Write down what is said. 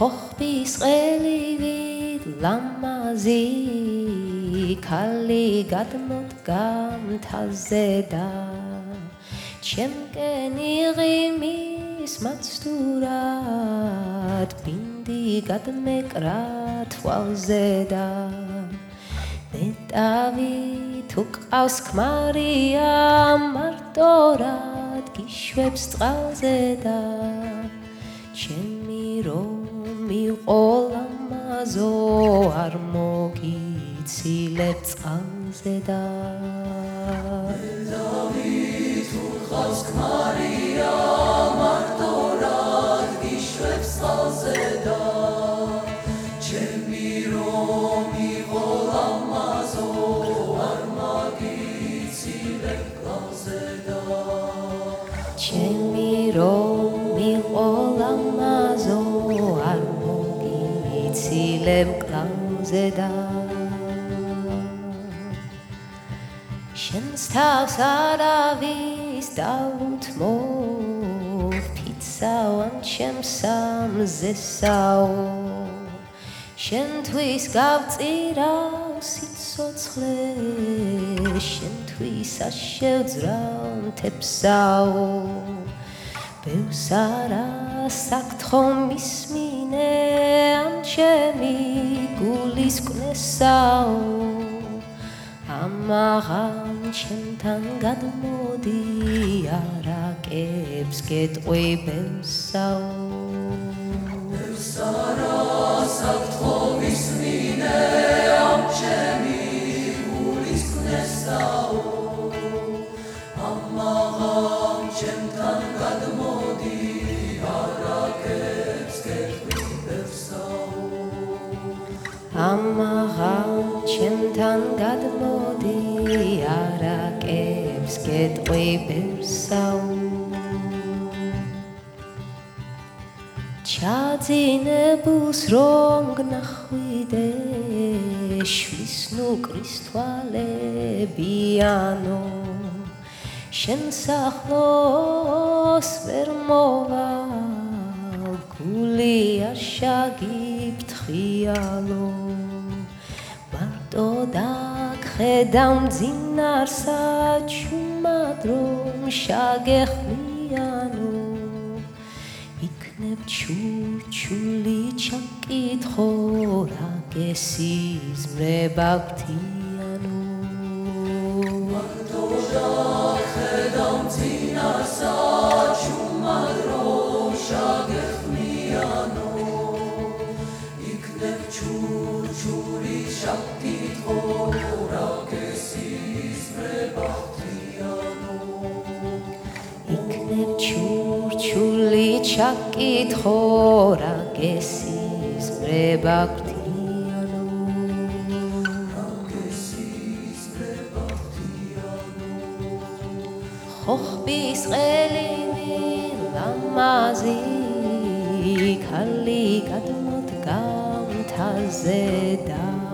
ხოხბის ყელივით ლამაზი ქალი გადმოდგა მთაზე და ჩემკენ იღიმის მაცდურად ბინდი გადმეკრა თვალზე და ნეტავი თუ ყავს ქმარია მარტორად გიშვებს წყალზე და ჩემი რომ იყო ლამაზო არ მოგიცილებ წყალზე და ნეტავი თუ ყავს ქმარია მარტორად გიშვებს წყალზე და რომ მიყო მოგიცილე მკლავზე და შენს თავს არავის დაუთმო ფიცაო ან ჩემს სამზესაო. შენთვის გავწირავ სიცოცხლე შენთვის აშევძრავ მთებსაო ბევსარა საკთხო მისმინე ამ ჩემი გულის კნესაო ამაღამ ჩემთან გადმოდი არაკებს გეტყვი ბევსაო ბევსარა ჩემთან გადმოდი არაკებს გეტყვიბერსაო ჩაძინებულს რომ გნახვიდე შვის ნუ კრისტვალებიანო. შენ სახლოს ვერ მოვა გული არ შაგიფთხიალო. მარტო დაგხედავ მძინარსა ჩუმადრომ შაგეხმიანო იქნებ ჩურჩული ჩაკითხო რა გესიზმრება გთიანო იქნებ ჩურჩული ჩაკითხო რა გესიზმრება ხთიანო ხოხბის ყელივი ლამაზი ქალი გადმოდგა მთაზე და